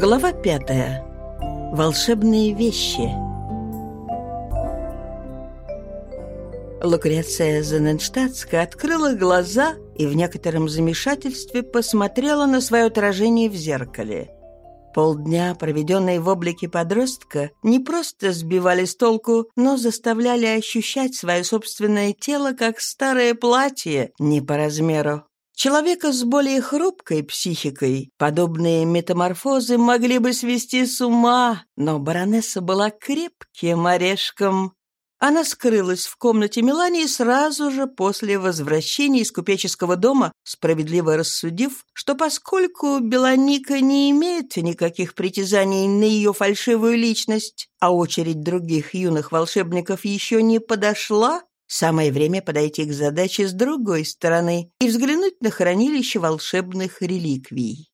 Глава пятая. Волшебные вещи. Лукреция Зененштадтская открыла глаза и в некотором замешательстве посмотрела на свое отражение в зеркале. Полдня, проведенные в облике подростка, не просто сбивали с толку, но заставляли ощущать свое собственное тело как старое платье, не по размеру. Человека с более хрупкой психикой подобные метаморфозы могли бы свести с ума, но баронесса была крепким орешком. Она скрылась в комнате Мелании сразу же после возвращения из купеческого дома, справедливо рассудив, что поскольку Белоника не имеет никаких притязаний на ее фальшивую личность, а очередь других юных волшебников еще не подошла, Самое время подойти к задаче с другой стороны и взглянуть на хранилище волшебных реликвий.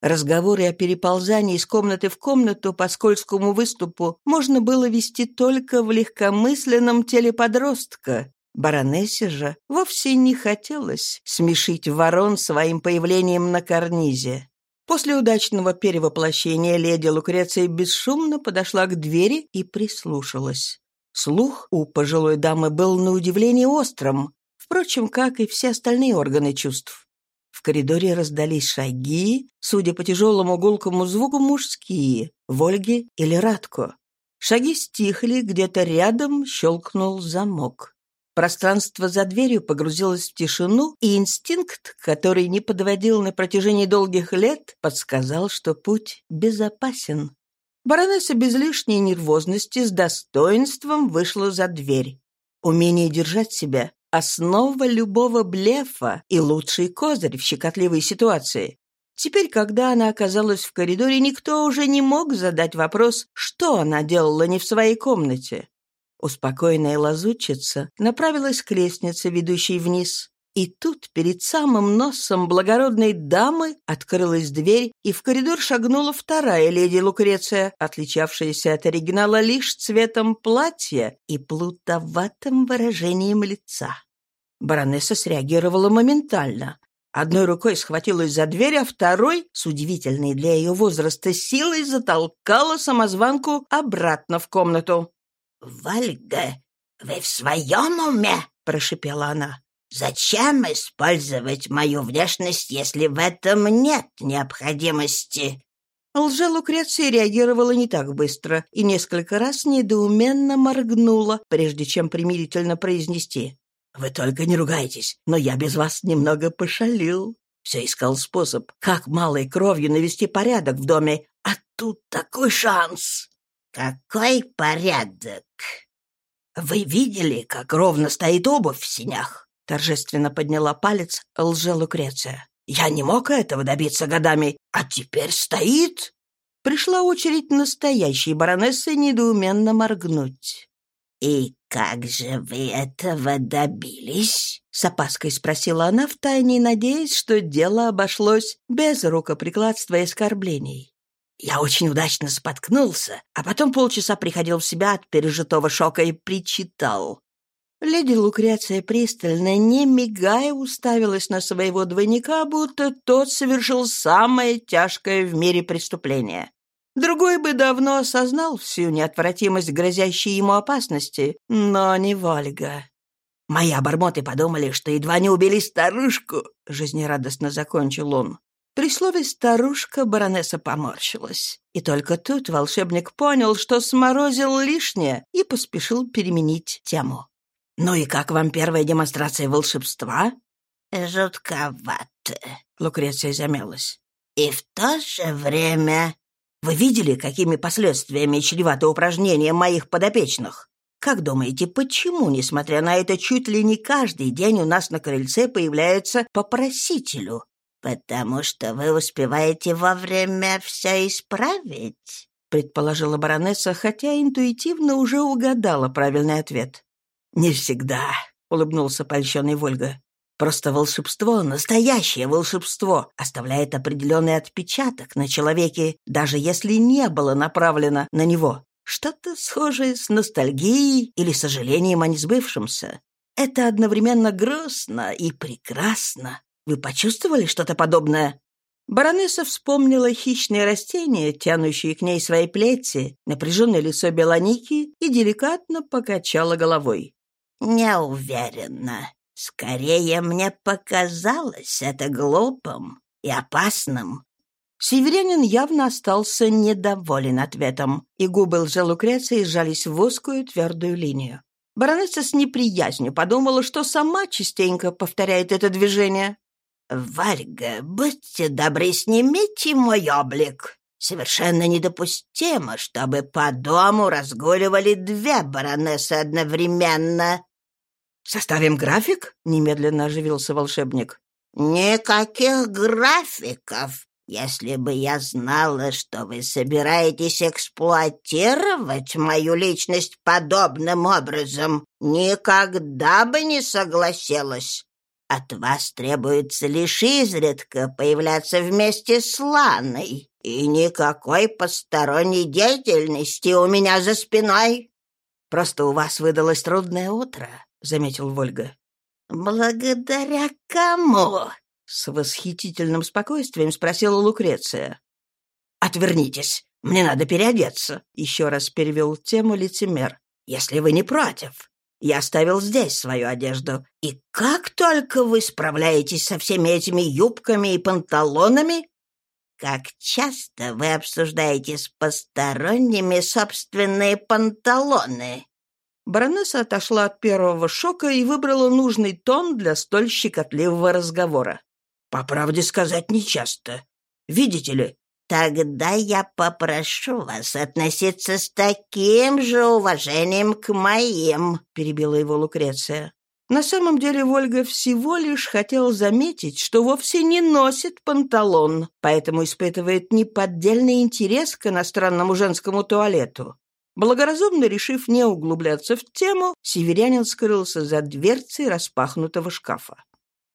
Разговоры о переползании из комнаты в комнату по скользкому выступу можно было вести только в легкомысленном теле подростка. Баронессе же вовсе не хотелось смешить ворон своим появлением на карнизе. После удачного перевоплощения леди Лукреция бесшумно подошла к двери и прислушалась. Слух у пожилой дамы был на удивление острым, впрочем, как и все остальные органы чувств. В коридоре раздались шаги, судя по тяжелому гулкому звуку, мужские, Вольги или Радко. Шаги стихли, где-то рядом щелкнул замок. Пространство за дверью погрузилось в тишину, и инстинкт, который не подводил на протяжении долгих лет, подсказал, что путь безопасен. Баронесса без лишней нервозности с достоинством вышла за дверь. Умение держать себя — основа любого блефа и лучший козырь в щекотливой ситуации. Теперь, когда она оказалась в коридоре, никто уже не мог задать вопрос, что она делала не в своей комнате. Успокоенная лазутчица направилась к лестнице, ведущей вниз. И тут перед самым носом благородной дамы открылась дверь, и в коридор шагнула вторая леди Лукреция, отличавшаяся от оригинала лишь цветом платья и плутоватым выражением лица. Баронесса среагировала моментально. Одной рукой схватилась за дверь, а второй, с удивительной для ее возраста силой, затолкала самозванку обратно в комнату. «Вальга, вы в своем уме?» — прошипела она. Зачем использовать мою внешность, если в этом нет необходимости?» Лже-Лукреция реагировала не так быстро и несколько раз недоуменно моргнула, прежде чем примирительно произнести. «Вы только не ругайтесь, но я без вас немного пошалил. Все искал способ, как малой кровью навести порядок в доме, а тут такой шанс!» «Какой порядок?» «Вы видели, как ровно стоит обувь в синях?» Торжественно подняла палец лже-Лукреция. «Я не мог этого добиться годами, а теперь стоит!» Пришла очередь настоящей баронессы недоуменно моргнуть. «И как же вы этого добились?» — с опаской спросила она, втайне надеясь, что дело обошлось без рукоприкладства и оскорблений. Я очень удачно споткнулся, а потом полчаса приходил в себя от пережитого шока и причитал. Леди Лукреция пристально, не мигая, уставилась на своего двойника, будто тот совершил самое тяжкое в мире преступление. Другой бы давно осознал всю неотвратимость грозящей ему опасности, но не Вольга. «Мои обормоты подумали, что едва не убили старушку», — жизнерадостно закончил он. При слове «старушка» баронесса поморщилась. И только тут волшебник понял, что сморозил лишнее, и поспешил переменить тему. «Ну и как вам первая демонстрация волшебства?» «Жутковато», — Лукреция замялась. «И в то же время...» «Вы видели, какими последствиями чревато упражнение моих подопечных? Как думаете, почему, несмотря на это, чуть ли не каждый день у нас на крыльце появляется попросителю?» «Потому что вы успеваете вовремя все исправить», — предположила баронесса, хотя интуитивно уже угадала правильный ответ. «Не всегда», — улыбнулся польщенный Вольга. «Просто волшебство, настоящее волшебство, оставляет определенный отпечаток на человеке, даже если не было направлено на него. Что-то схожее с ностальгией или сожалением о несбывшемся. Это одновременно грустно и прекрасно. Вы почувствовали что-то подобное?» Баронесса вспомнила хищные растения, тянущие к ней свои плети, напряженное лицо Белоники и деликатно покачала головой. «Не уверена. Скорее, мне показалось это глупым и опасным». Северянин явно остался недоволен ответом, и губы лжелукреции сжались в узкую твердую линию. Баронесса с неприязнью подумала, что сама частенько повторяет это движение. «Варьга, будьте добры, снимите мой облик. Совершенно недопустимо, чтобы по дому разгуливали две баронессы одновременно». «Составим график?» — немедленно оживился волшебник. «Никаких графиков. Если бы я знала, что вы собираетесь эксплуатировать мою личность подобным образом, никогда бы не согласилась. От вас требуется лишь изредка появляться вместе с Ланой, и никакой посторонней деятельности у меня за спиной. Просто у вас выдалось трудное утро, заметил Вольга. Благодаря кому? С восхитительным спокойствием спросила Лукреция. «Отвернитесь, мне надо переодеться», — еще раз перевел тему лицемер. «Если вы не против». Я оставил здесь свою одежду. И как только вы справляетесь со всеми этими юбками и панталонами, как часто вы обсуждаете с посторонними собственные панталоны?» Баронесса отошла от первого шока и выбрала нужный тон для столь щекотливого разговора. «По правде сказать, нечасто. Видите ли, Тогда я попрошу вас относиться с таким же уважением к моим, перебила его Лукреция. На самом деле Вольга всего лишь хотел заметить, что вовсе не носит панталон, поэтому испытывает неподдельный интерес к иностранному женскому туалету. Благоразумно решив не углубляться в тему, северянин скрылся за дверцей распахнутого шкафа.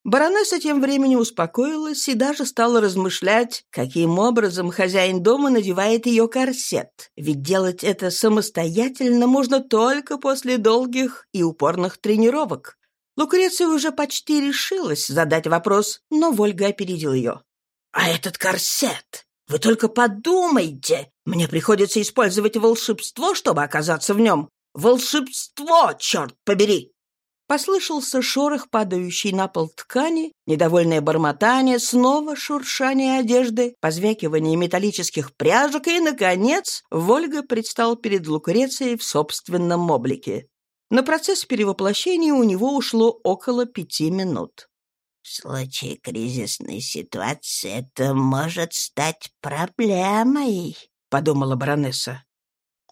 Баронесса тем временем успокоилась и даже стала размышлять, каким образом хозяин дома надевает ее корсет, ведь делать это самостоятельно можно только после долгих и упорных тренировок. Лукреция уже почти решилась задать вопрос, но Вольга опередил ее. «А этот корсет? Вы только подумайте! Мне приходится использовать волшебство, чтобы оказаться в нем. Волшебство, черт побери!» Послышался шорох, падающий на пол ткани, недовольное бормотание, снова шуршание одежды, позвякивание металлических пряжек, и, наконец, Вольга предстал перед Лукрецией в собственном облике. На процесс перевоплощения у него ушло около пяти минут. «В случае кризисной ситуации это может стать проблемой», — подумала баронесса.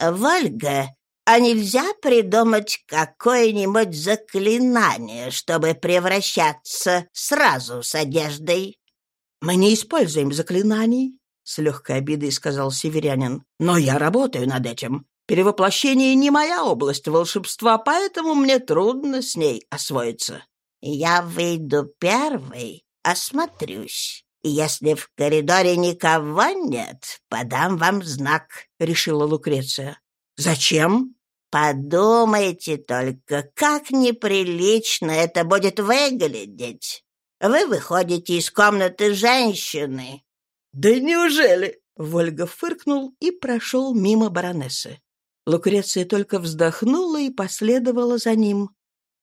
«Вольга, а нельзя придумать какое-нибудь заклинание, чтобы превращаться сразу с одеждой?» «Мы не используем заклинаний», — с легкой обидой сказал северянин. «Но я работаю над этим. Перевоплощение не моя область волшебства, поэтому мне трудно с ней освоиться». «Я выйду первый, осмотрюсь. Если в коридоре никого нет, подам вам знак», — решила Лукреция. «Зачем?» Подумайте только, как неприлично это будет выглядеть. Вы выходите из комнаты женщины. Да неужели? Вольга фыркнул и прошел мимо баронессы. Лукреция только вздохнула и последовала за ним.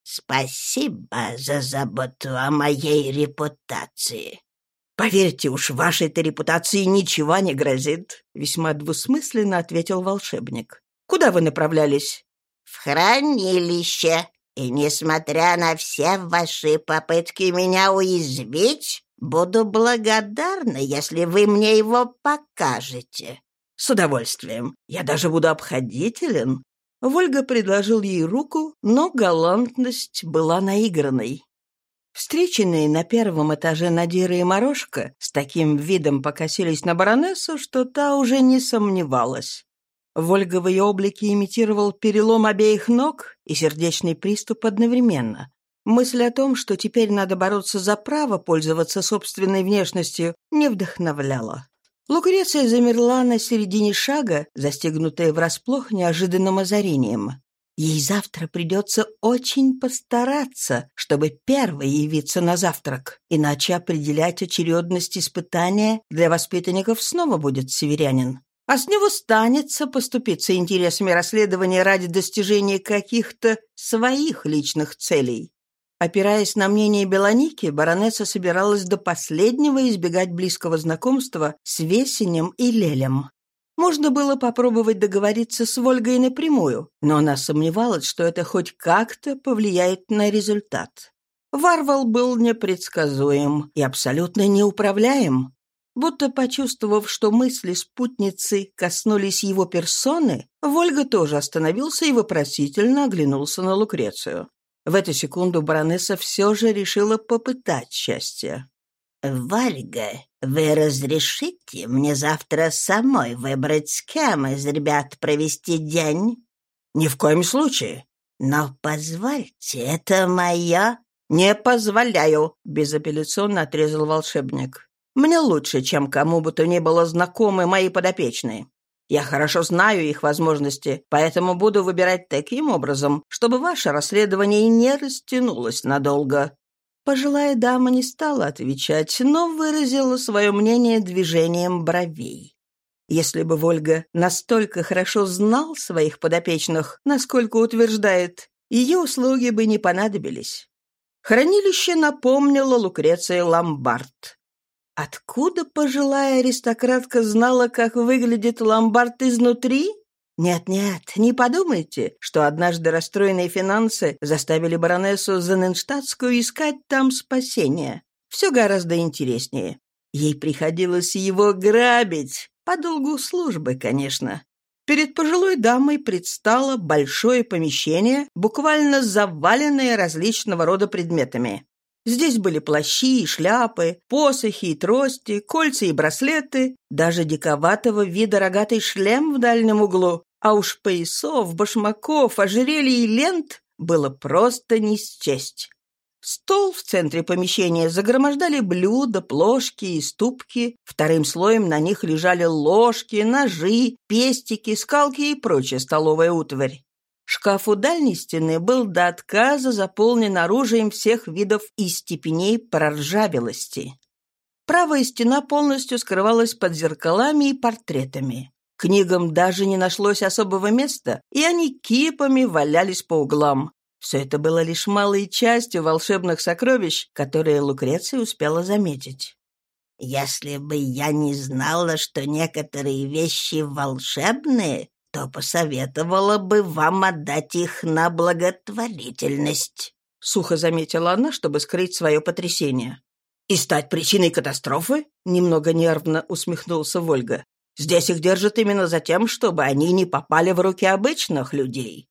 «Спасибо за заботу о моей репутации». «Поверьте уж, вашей-то репутации ничего не грозит», — весьма двусмысленно ответил волшебник. Куда вы направлялись?» «В хранилище. И, несмотря на все ваши попытки меня уязвить, буду благодарна, если вы мне его покажете». «С удовольствием. Я даже буду обходителен». Вольга предложил ей руку, но галантность была наигранной. Встреченные на первом этаже Надира и Морошка с таким видом покосились на баронессу, что та уже не сомневалась. Вольга в ее облике имитировал перелом обеих ног и сердечный приступ одновременно. Мысль о том, что теперь надо бороться за право пользоваться собственной внешностью, не вдохновляла. Лукреция замерла на середине шага, застегнутая врасплох неожиданным озарением. Ей завтра придется очень постараться, чтобы первой явиться на завтрак, иначе определять очередность испытания для воспитанников снова будет северянин. А с него станется поступиться интересами расследования ради достижения каких-то своих личных целей. Опираясь на мнение Белоники, баронесса собиралась до последнего избегать близкого знакомства с Весенем и Лелем. Можно было попробовать договориться с Вольгой напрямую, но она сомневалась, что это хоть как-то повлияет на результат. Варвал был непредсказуем и абсолютно неуправляем. Будто почувствовав, что мысли спутницы коснулись его персоны, Вольга тоже остановился и вопросительно оглянулся на Лукрецию. В эту секунду баронесса все же решила попытать счастье. «Вальга, вы разрешите мне завтра самой выбрать, с кем из ребят провести день?» «Ни в коем случае». «Но позвольте, это мое...» «Не позволяю», — безапелляционно отрезал волшебник. «Мне лучше, чем кому бы то ни было знакомы мои подопечные. Я хорошо знаю их возможности, поэтому буду выбирать таким образом, чтобы ваше расследование не растянулось надолго. Пожилая дама не стала отвечать, но выразила свое мнение движением бровей. Если бы Вольга настолько хорошо знал своих подопечных, насколько утверждает, ее услуги бы не понадобились. Хранилище напомнило Лукреция Ломбард. Откуда пожилая аристократка знала, как выглядит ломбард изнутри? Нет-нет, не подумайте, что однажды расстроенные финансы заставили баронессу Заненштадтскую искать там спасение. Все гораздо интереснее. Ей приходилось его грабить, по долгу службы, конечно. Перед пожилой дамой предстало большое помещение, буквально заваленное различного рода предметами. Здесь были плащи и шляпы, посохи и трости, кольца и браслеты, даже диковатого вида рогатый шлем в дальнем углу, а уж поясов, башмаков, ожерелий и лент было просто не счесть. Стол в центре помещения загромождали блюда, плошки и ступки. Вторым слоем на них лежали ложки, ножи, пестики, скалки и прочая столовая утварь. Шкаф у дальней стены был до отказа заполнен оружием всех видов и степеней проржавелости. Правая стена полностью скрывалась под зеркалами и портретами. Книгам даже не нашлось особого места, и они кипами валялись по углам. Все это было лишь малой частью волшебных сокровищ, которые Лукреция успела заметить. «Если бы я не знала, что некоторые вещи волшебные, то посоветовала бы вам отдать их на благотворительность», — сухо заметила она, чтобы скрыть свое потрясение. «И стать причиной катастрофы?» — немного нервно усмехнулся Вольга. Здесь их держат именно за тем, чтобы они не попали в руки обычных людей.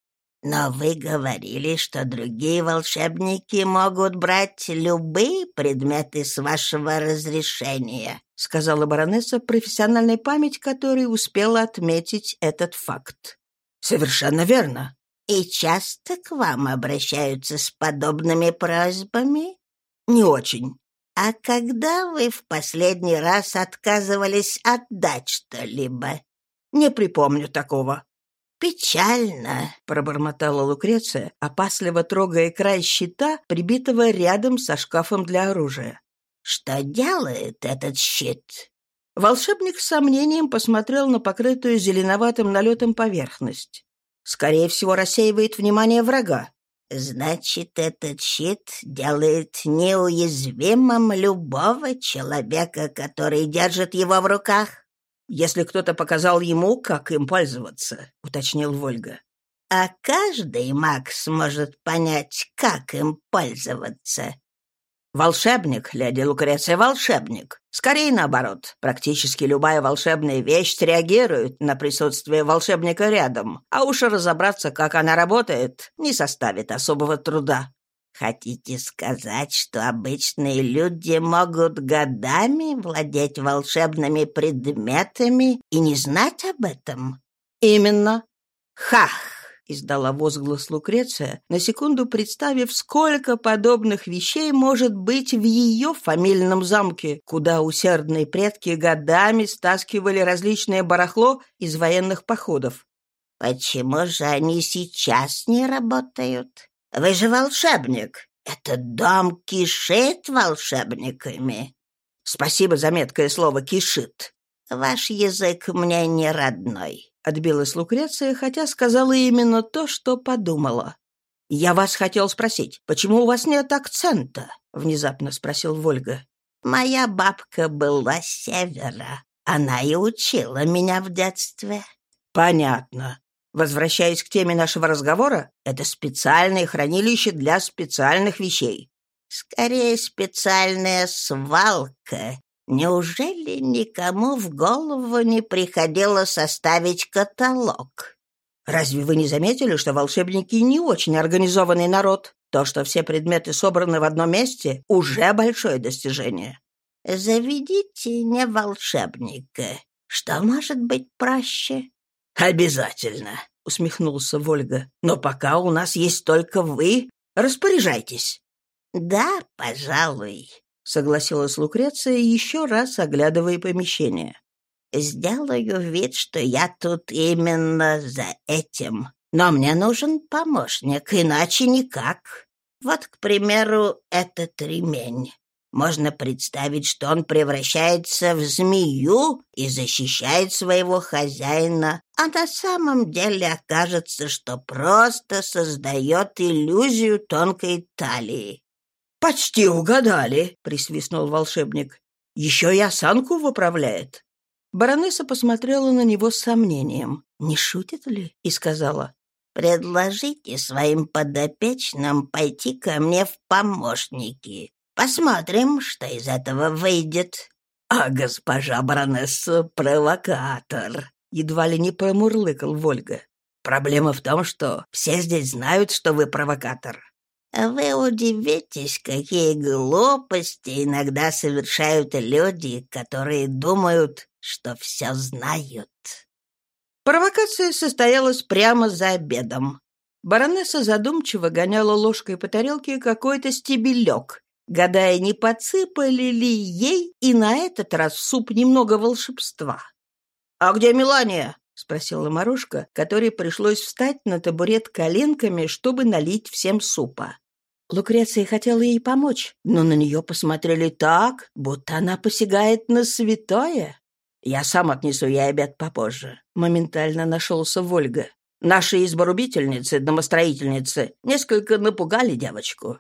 Но вы говорили, что другие волшебники могут брать любые предметы с вашего разрешения, сказала баронесса, профессиональной память которой успела отметить этот факт. Совершенно верно. И часто к вам обращаются с подобными просьбами? Не очень. «А когда вы в последний раз отказывались отдать что-либо?» «Не припомню такого». «Печально», — пробормотала Лукреция, опасливо трогая край щита, прибитого рядом со шкафом для оружия. «Что делает этот щит?» Волшебник с сомнением посмотрел на покрытую зеленоватым налетом поверхность. «Скорее всего, рассеивает внимание врага. Значит, этот щит делает неуязвимым любого человека, который держит его в руках? Если кто-то показал ему, как им пользоваться, уточнил Вольга. А каждый маг сможет понять, как им пользоваться. Волшебник, леди Лукреция, волшебник. Скорее наоборот. Практически любая волшебная вещь реагирует на присутствие волшебника рядом, а уж разобраться, как она работает, не составит особого труда. Хотите сказать, что обычные люди могут годами владеть волшебными предметами и не знать об этом? Именно. Хах! — издала возглас Лукреция, на секунду представив, сколько подобных вещей может быть в ее фамильном замке, куда усердные предки годами стаскивали различное барахло из военных походов. Почему же они сейчас не работают? Вы же волшебник. Этот дом кишит волшебниками. Спасибо за меткое слово «кишит». Ваш язык мне не родной. Отбилась Лукреция, хотя сказала именно то, что подумала. «Я вас хотел спросить, почему у вас нет акцента?» — внезапно спросил Вольга. «Моя бабка была севера. Она и учила меня в детстве». «Понятно. Возвращаясь к теме нашего разговора, это специальное хранилище для специальных вещей. Скорее, специальная свалка. Неужели никому в голову не приходило составить каталог? Разве вы не заметили, что волшебники не очень организованный народ? То, что все предметы собраны в одном месте, уже большое достижение. Заведите не волшебника. Что может быть проще? Обязательно, усмехнулся Вольга. Но пока у нас есть только вы, распоряжайтесь. Да, пожалуй, согласилась Лукреция, еще раз оглядывая помещение. Сделаю вид, что я тут именно за этим. Но мне нужен помощник, иначе никак. Вот, к примеру, этот ремень. Можно представить, что он превращается в змею и защищает своего хозяина, а на самом деле окажется, что просто создает иллюзию тонкой талии. «Почти угадали», — присвистнул волшебник. «Еще и осанку выправляет». Баронесса посмотрела на него с сомнением. «Не шутит ли?» — и сказала. «Предложите своим подопечным пойти ко мне в помощники. Посмотрим, что из этого выйдет». «А госпожа баронесса — провокатор», — едва ли не промурлыкал Вольга. «Проблема в том, что все здесь знают, что вы провокатор. Вы удивитесь, какие глупости иногда совершают люди, которые думают, что все знают. Провокация состоялась прямо за обедом. Баронесса задумчиво гоняла ложкой по тарелке какой-то стебелек, гадая, не подсыпали ли ей и на этот раз в суп немного волшебства. «А где Мелания?» — спросила Марушка, которой пришлось встать на табурет коленками, чтобы налить всем супа. Лукреция хотела ей помочь, но на нее посмотрели так, будто она посягает на святое. «Я сам отнесу ей обед попозже», — моментально нашелся Вольга. «Наши изборубительницы, домостроительницы, несколько напугали девочку».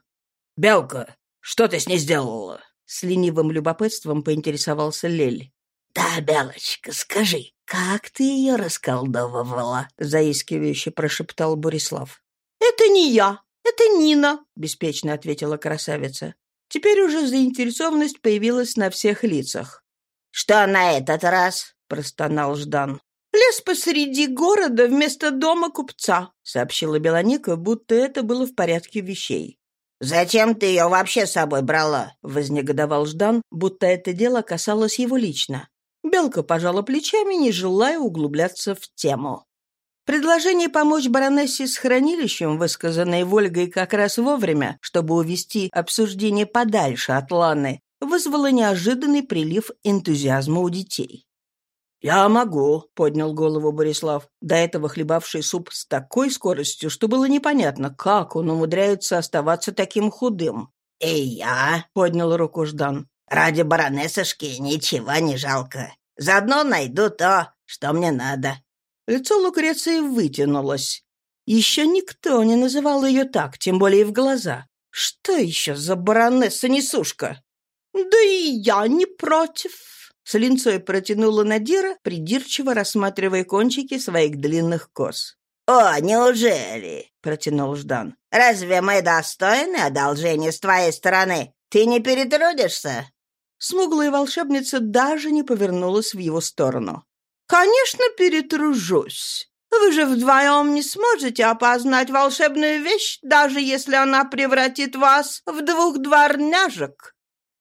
«Белка, что ты с ней сделала?» С ленивым любопытством поинтересовался Лель. «Да, Белочка, скажи, как ты ее расколдовывала?» — заискивающе прошептал Борислав. «Это не я, это Нина», — беспечно ответила красавица. Теперь уже заинтересованность появилась на всех лицах. «Что на этот раз?» — простонал Ждан. «Лес посреди города вместо дома купца», — сообщила Белоника, будто это было в порядке вещей. «Зачем ты ее вообще с собой брала?» — вознегодовал Ждан, будто это дело касалось его лично. Белка пожала плечами, не желая углубляться в тему. Предложение помочь баронессе с хранилищем, высказанное Вольгой как раз вовремя, чтобы увести обсуждение подальше от Ланы, вызвало неожиданный прилив энтузиазма у детей. «Я могу», — поднял голову Борислав, до этого хлебавший суп с такой скоростью, что было непонятно, как он умудряется оставаться таким худым. «И я», — поднял руку Ждан, — «ради баронессышки ничего не жалко. Заодно найду то, что мне надо». Лицо Лукреции вытянулось. Еще никто не называл ее так, тем более в глаза. Что еще за баронесса-несушка? «Да и я не против», — с линцой протянула Надира, придирчиво рассматривая кончики своих длинных кос. «О, неужели?» — протянул Ждан. «Разве мы достойны одолжения с твоей стороны? Ты не перетрудишься?» Смуглая волшебница даже не повернулась в его сторону. «Конечно, перетружусь. Вы же вдвоем не сможете опознать волшебную вещь, даже если она превратит вас в двух дворняжек».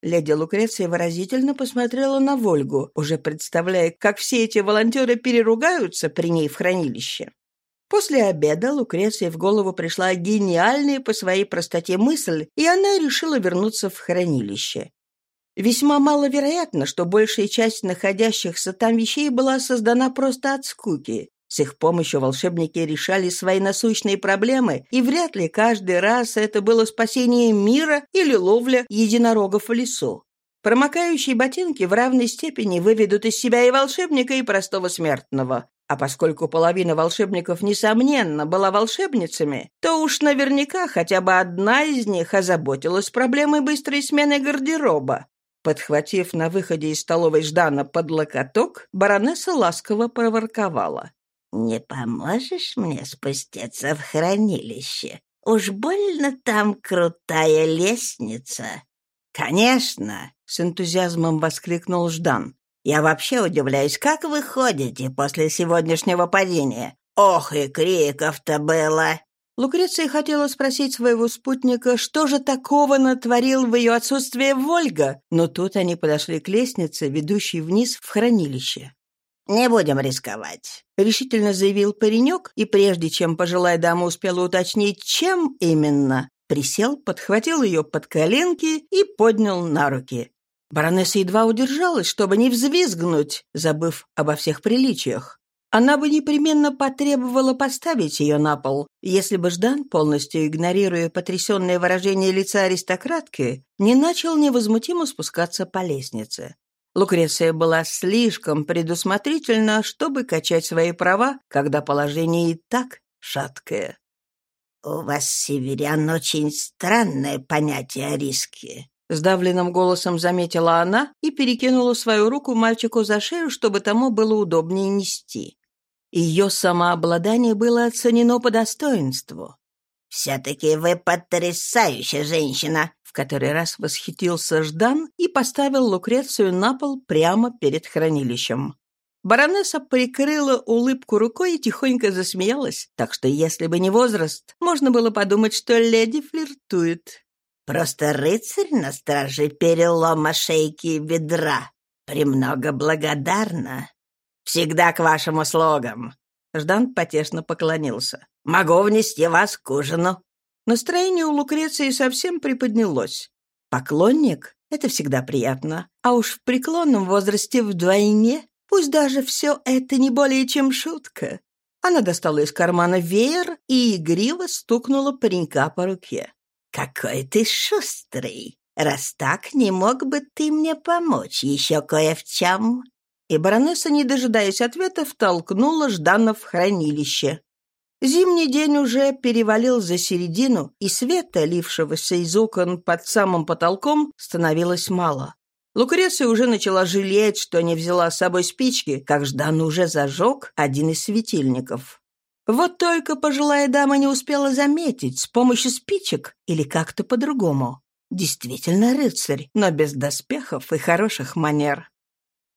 Леди Лукреция выразительно посмотрела на Вольгу, уже представляя, как все эти волонтеры переругаются при ней в хранилище. После обеда Лукреции в голову пришла гениальная по своей простоте мысль, и она решила вернуться в хранилище. Весьма маловероятно, что большая часть находящихся там вещей была создана просто от скуки. С их помощью волшебники решали свои насущные проблемы, и вряд ли каждый раз это было спасение мира или ловля единорогов в лесу. Промокающие ботинки в равной степени выведут из себя и волшебника, и простого смертного. А поскольку половина волшебников, несомненно, была волшебницами, то уж наверняка хотя бы одна из них озаботилась проблемой быстрой смены гардероба. Подхватив на выходе из столовой Ждана под локоток, баронесса ласково проворковала. «Не поможешь мне спуститься в хранилище? Уж больно там крутая лестница». «Конечно!» — с энтузиазмом воскликнул Ждан. «Я вообще удивляюсь, как вы ходите после сегодняшнего падения? Ох, и криков-то было!» Лукреция хотела спросить своего спутника, что же такого натворил в ее отсутствие Вольга, но тут они подошли к лестнице, ведущей вниз в хранилище. «Не будем рисковать», — решительно заявил паренек, и прежде чем пожилая дама успела уточнить, чем именно, присел, подхватил ее под коленки и поднял на руки. Баронесса едва удержалась, чтобы не взвизгнуть, забыв обо всех приличиях. Она бы непременно потребовала поставить ее на пол, если бы Ждан, полностью игнорируя потрясенное выражение лица аристократки, не начал невозмутимо спускаться по лестнице. Лукреция была слишком предусмотрительна, чтобы качать свои права, когда положение и так шаткое. «У вас, северян, очень странное понятие о риске», — сдавленным голосом заметила она и перекинула свою руку мальчику за шею, чтобы тому было удобнее нести. Ее самообладание было оценено по достоинству. «Все-таки вы потрясающая женщина!» В который раз восхитился Ждан и поставил Лукрецию на пол прямо перед хранилищем. Баронесса прикрыла улыбку рукой и тихонько засмеялась, так что если бы не возраст, можно было подумать, что леди флиртует. «Просто рыцарь на страже перелома шейки бедра. Премного благодарна». «Всегда к вашим услугам!» Ждан потешно поклонился. «Могу внести вас к ужину». Настроение у Лукреции совсем приподнялось. Поклонник — это всегда приятно, а уж в преклонном возрасте вдвойне, пусть даже все это не более чем шутка. Она достала из кармана веер и игриво стукнула паренька по руке. «Какой ты шустрый! Раз так, не мог бы ты мне помочь еще кое в чем?» И баронесса, не дожидаясь ответа, втолкнула Ждана в хранилище. Зимний день уже перевалил за середину, и света, лившегося из окон под самым потолком, становилось мало. Лукреция уже начала жалеть, что не взяла с собой спички, как Ждан уже зажег один из светильников. Вот только пожилая дама не успела заметить, с помощью спичек или как-то по-другому. Действительно рыцарь, но без доспехов и хороших манер.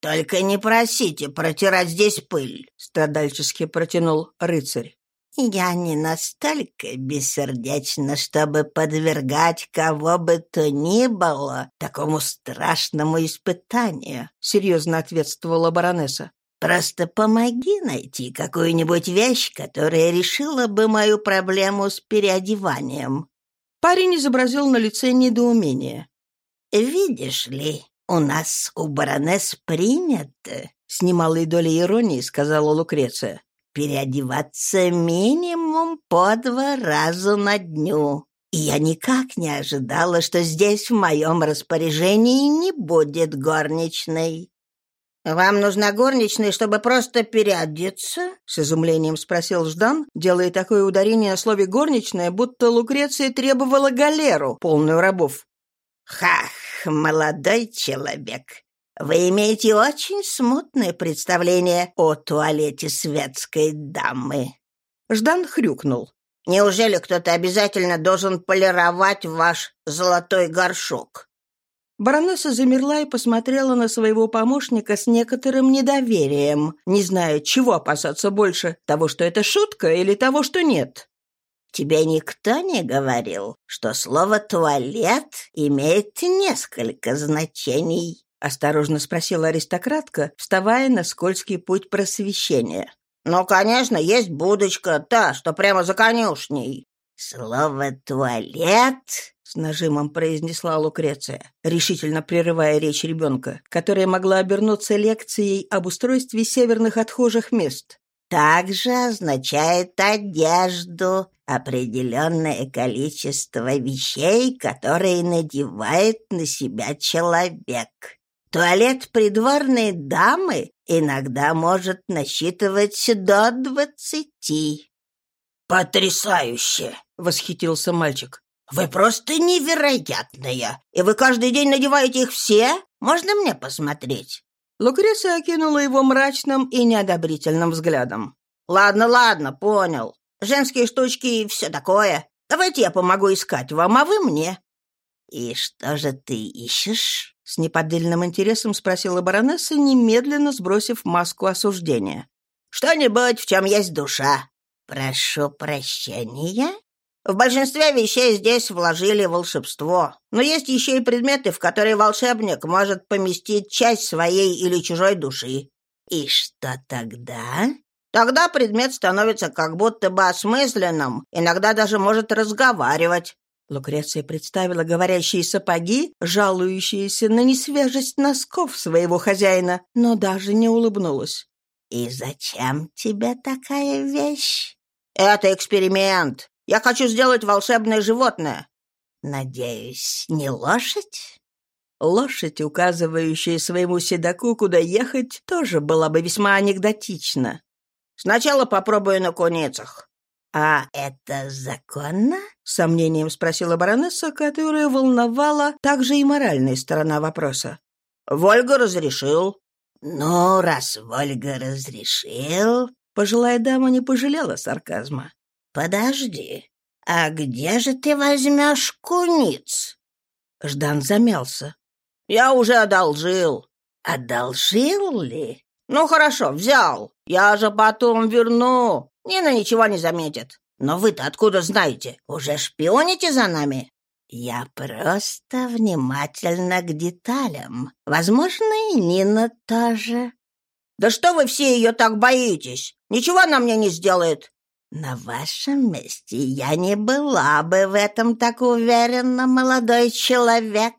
«Только не просите протирать здесь пыль», — страдальчески протянул рыцарь. «Я не настолько бессердечна, чтобы подвергать кого бы то ни было такому страшному испытанию», — серьезно ответствовала баронесса. «Просто помоги найти какую-нибудь вещь, которая решила бы мою проблему с переодеванием». Парень изобразил на лице недоумение. «Видишь ли, у нас у баронесс принято», — с немалой долей иронии сказала Лукреция переодеваться минимум по два раза на дню. И я никак не ожидала, что здесь в моем распоряжении не будет горничной». «Вам нужна горничная, чтобы просто переодеться?» — с изумлением спросил Ждан, делая такое ударение на слове «горничная», будто Лукреция требовала галеру, полную рабов. «Хах, молодой человек, вы имеете очень смутное представление о туалете светской дамы». Ждан хрюкнул. «Неужели кто-то обязательно должен полировать ваш золотой горшок?» Баронесса замерла и посмотрела на своего помощника с некоторым недоверием, не зная, чего опасаться больше, того, что это шутка, или того, что нет. «Тебе никто не говорил, что слово «туалет» имеет несколько значений?» — осторожно спросила аристократка, вставая на скользкий путь просвещения. «Ну, конечно, есть будочка, та, что прямо за конюшней». «Слово «туалет»?» — с нажимом произнесла Лукреция, решительно прерывая речь ребенка, которая могла обернуться лекцией об устройстве северных отхожих мест. также означает одежду, определенное количество вещей, которые надевает на себя человек. Туалет придворной дамы иногда может насчитывать до двадцати. «Потрясающе!» — восхитился мальчик. «Вы просто невероятная! И вы каждый день надеваете их все? Можно мне посмотреть?» Лукреция окинула его мрачным и неодобрительным взглядом. «Ладно, ладно, понял. Женские штучки и все такое. Давайте я помогу искать вам, а вы мне». «И что же ты ищешь?» — с неподдельным интересом спросила баронесса, немедленно сбросив маску осуждения. «Что-нибудь, в чем есть душа». «Прошу прощения?» В большинстве вещей здесь вложили волшебство. Но есть еще и предметы, в которые волшебник может поместить часть своей или чужой души. И что тогда? Тогда предмет становится как будто бы осмысленным, иногда даже может разговаривать. Лукреция представила говорящие сапоги, жалующиеся на несвежесть носков своего хозяина, но даже не улыбнулась. «И зачем тебе такая вещь?» «Это эксперимент. Я хочу сделать волшебное животное». «Надеюсь, не лошадь?» Лошадь, указывающая своему седаку, куда ехать, тоже была бы весьма анекдотична. «Сначала попробую на куницах». «А это законно?» — сомнением спросила баронесса, которая волновала также и моральная сторона вопроса. «Вольга разрешил». «Ну, раз Вольга разрешил...» Пожилая дама не пожалела сарказма. «Подожди, а где же ты возьмешь куниц?» Ждан замялся. «Я уже одолжил». «Одолжил ли?» «Ну хорошо, взял. Я же потом верну. Нина ничего не заметит. Но вы-то откуда знаете? Уже шпионите за нами?» «Я просто внимательно к деталям. Возможно, и Нина тоже». «Да что вы все ее так боитесь? Ничего она мне не сделает. «На вашем месте я не была бы в этом так уверена, молодой человек».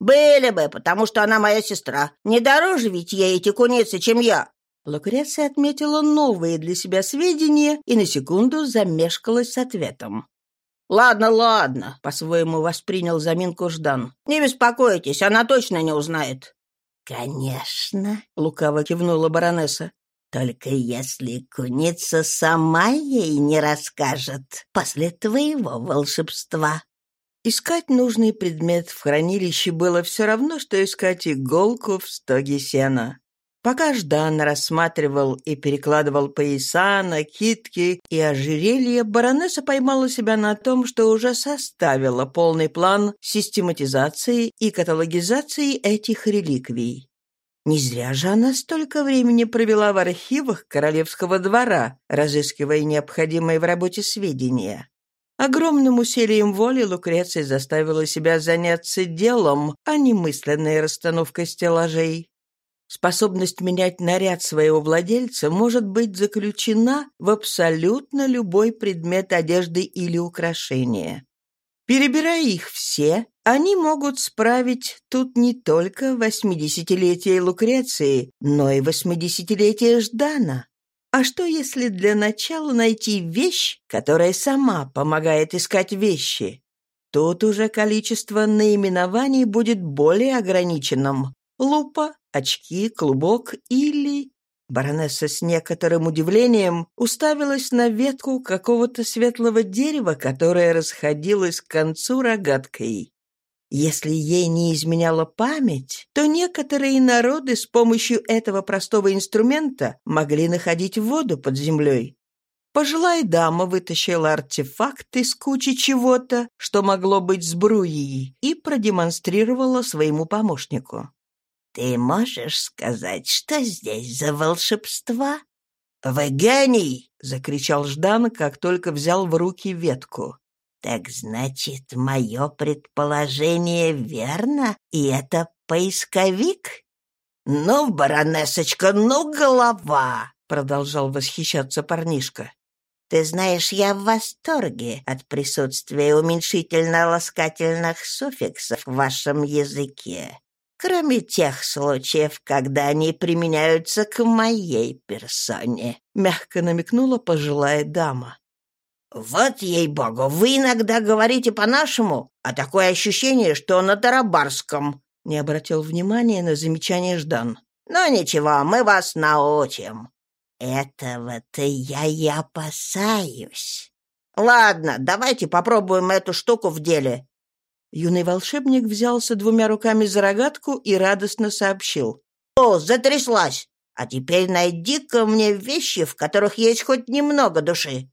«Были бы, потому что она моя сестра. Не дороже ведь ей эти куницы, чем я». Лукреция отметила новые для себя сведения и на секунду замешкалась с ответом. «Ладно, ладно», — по-своему воспринял заминку Ждан. «Не беспокойтесь, она точно не узнает». «Конечно», — лукаво кивнула баронесса. Только если куница сама ей не расскажет после твоего волшебства. Искать нужный предмет в хранилище было все равно, что искать иголку в стоге сена. Пока Ждан рассматривал и перекладывал пояса, накидки и ожерелья, баронесса поймала себя на том, что уже составила полный план систематизации и каталогизации этих реликвий. Не зря же она столько времени провела в архивах королевского двора, разыскивая необходимые в работе сведения. Огромным усилием воли Лукреция заставила себя заняться делом, а не мысленной расстановкой стеллажей. Способность менять наряд своего владельца может быть заключена в абсолютно любой предмет одежды или украшения. Перебирая их все, они могут справить тут не только восьмидесятилетие Лукреции, но и восьмидесятилетие Ждана. А что, если для начала найти вещь, которая сама помогает искать вещи? Тут уже количество наименований будет более ограниченным. Лупа, очки, клубок или Баронесса с некоторым удивлением уставилась на ветку какого-то светлого дерева, которое расходилось к концу рогаткой. Если ей не изменяла память, то некоторые народы с помощью этого простого инструмента могли находить воду под землей. Пожилая дама вытащила артефакт из кучи чего-то, что могло быть сбруей, и продемонстрировала своему помощнику. «Ты можешь сказать, что здесь за волшебство?» «Вы гений!» — закричал Ждан, как только взял в руки ветку. «Так значит, мое предположение верно, и это поисковик?» «Ну, баронесочка, ну, голова!» — продолжал восхищаться парнишка. «Ты знаешь, я в восторге от присутствия уменьшительно-ласкательных суффиксов в вашем языке. кроме тех случаев, когда они применяются к моей персоне», — мягко намекнула пожилая дама. «Вот ей-богу, вы иногда говорите по-нашему, а такое ощущение, что на тарабарском», — не обратил внимания на замечание Ждан. «Но ничего, мы вас научим». «Этого-то я и опасаюсь». «Ладно, давайте попробуем эту штуку в деле». Юный волшебник взялся двумя руками за рогатку и радостно сообщил. «О, затряслась! А теперь найди-ка мне вещи, в которых есть хоть немного души.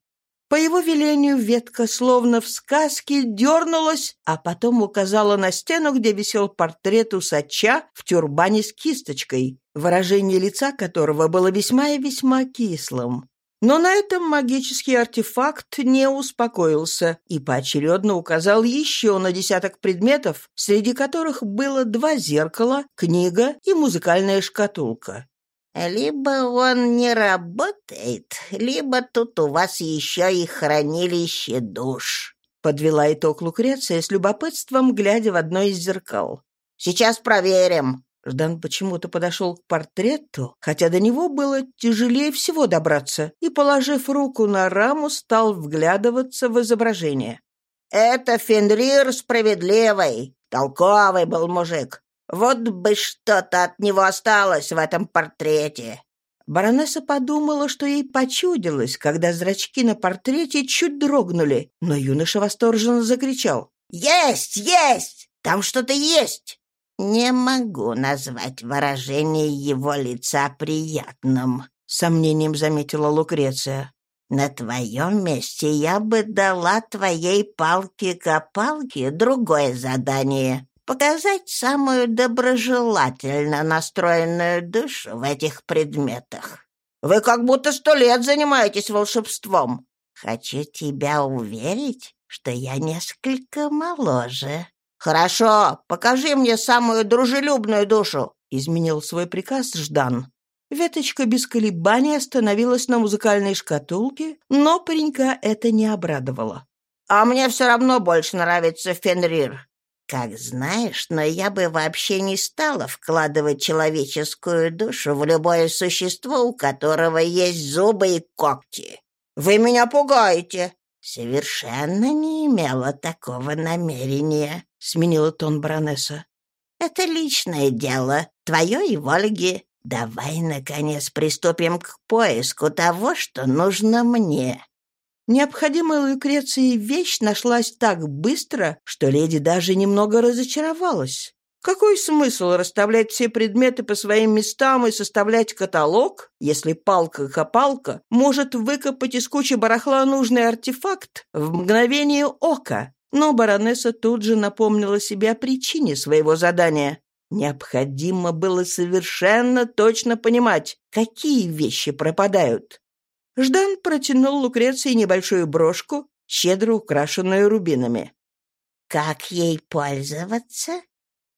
По его велению ветка, словно в сказке, дернулась, а потом указала на стену, где висел портрет усача в тюрбане с кисточкой, выражение лица которого было весьма и весьма кислым. Но на этом магический артефакт не успокоился и поочередно указал еще на десяток предметов, среди которых было два зеркала, книга и музыкальная шкатулка. Либо он не работает, либо тут у вас еще и хранилище душ», — подвела итог Лукреция с любопытством, глядя в одно из зеркал. «Сейчас проверим». Ждан почему-то подошел к портрету, хотя до него было тяжелее всего добраться, и, положив руку на раму, стал вглядываться в изображение. «Это Фенрир справедливый, толковый был мужик. Вот бы что-то от него осталось в этом портрете. Баронесса подумала, что ей почудилось, когда зрачки на портрете чуть дрогнули, но юноша восторженно закричал. «Есть! Есть! Там что-то есть!» «Не могу назвать выражение его лица приятным», — сомнением заметила Лукреция. «На твоем месте я бы дала твоей палке-копалке другое задание показать самую доброжелательно настроенную душу в этих предметах. Вы как будто сто лет занимаетесь волшебством. Хочу тебя уверить, что я несколько моложе. Хорошо, покажи мне самую дружелюбную душу, изменил свой приказ Ждан. Веточка без колебаний остановилась на музыкальной шкатулке, но паренька это не обрадовало. «А мне все равно больше нравится Фенрир. Как знаешь, но я бы вообще не стала вкладывать человеческую душу в любое существо, у которого есть зубы и когти. Вы меня пугаете. Совершенно не имела такого намерения, сменила тон баронесса. Это личное дело, твое и Вольги. Давай, наконец, приступим к поиску того, что нужно мне. Необходимая Лукреции вещь нашлась так быстро, что леди даже немного разочаровалась. Какой смысл расставлять все предметы по своим местам и составлять каталог, если палка-копалка может выкопать из кучи барахла нужный артефакт в мгновение ока? Но баронесса тут же напомнила себе о причине своего задания. Необходимо было совершенно точно понимать, какие вещи пропадают. Ждан протянул Лукреции небольшую брошку, щедро украшенную рубинами. «Как ей пользоваться?»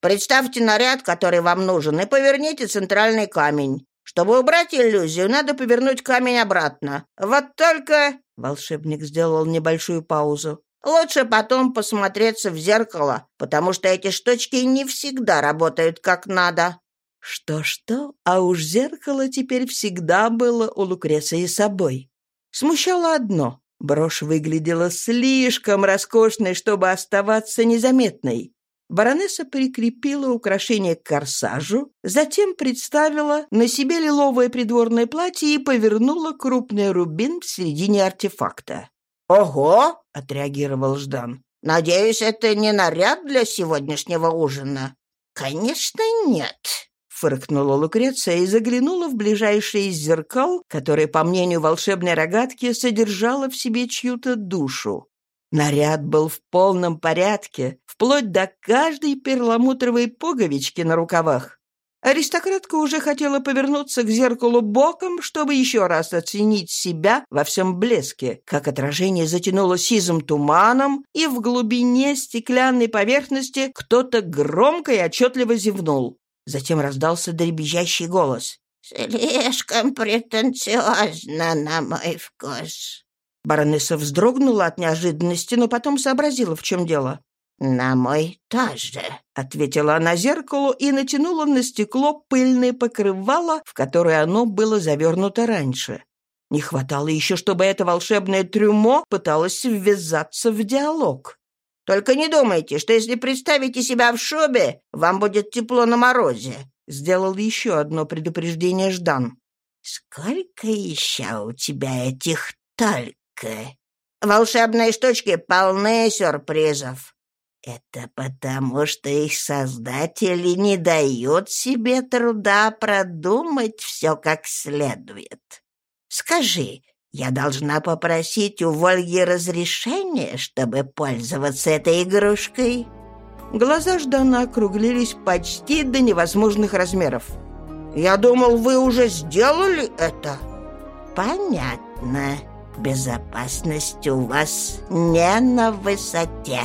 «Представьте наряд, который вам нужен, и поверните центральный камень. Чтобы убрать иллюзию, надо повернуть камень обратно. Вот только...» Волшебник сделал небольшую паузу. «Лучше потом посмотреться в зеркало, потому что эти штучки не всегда работают как надо». Что-что, а уж зеркало теперь всегда было у Лукреции собой. Смущало одно — брошь выглядела слишком роскошной, чтобы оставаться незаметной. Баронесса прикрепила украшение к корсажу, затем представила на себе лиловое придворное платье и повернула крупный рубин в середине артефакта. «Ого!» — отреагировал Ждан. «Надеюсь, это не наряд для сегодняшнего ужина?» «Конечно, нет», фыркнула Лукреция и заглянула в ближайшее из зеркал, которое, по мнению волшебной рогатки, содержало в себе чью-то душу. Наряд был в полном порядке, вплоть до каждой перламутровой пуговички на рукавах. Аристократка уже хотела повернуться к зеркалу боком, чтобы еще раз оценить себя во всем блеске, как отражение затянуло сизым туманом, и в глубине стеклянной поверхности кто-то громко и отчетливо зевнул. Затем раздался дребезжащий голос. «Слишком претенциозно на мой вкус». Баронесса вздрогнула от неожиданности, но потом сообразила, в чем дело. «На мой тоже», — ответила она зеркалу и натянула на стекло пыльное покрывало, в которое оно было завернуто раньше. Не хватало еще, чтобы это волшебное трюмо пыталось ввязаться в диалог. «Только не думайте, что если представите себя в шубе, вам будет тепло на морозе», — сделал еще одно предупреждение Ждан. «Сколько еще у тебя этих «только»?» «Волшебные штучки полны сюрпризов. Это потому, что их создатели не дают себе труда продумать все как следует. Скажи, я должна попросить у Вольги разрешения, чтобы пользоваться этой игрушкой?» Глаза Ждана округлились почти до невозможных размеров. «Я думал, вы уже сделали это». «Понятно. Безопасность у вас не на высоте».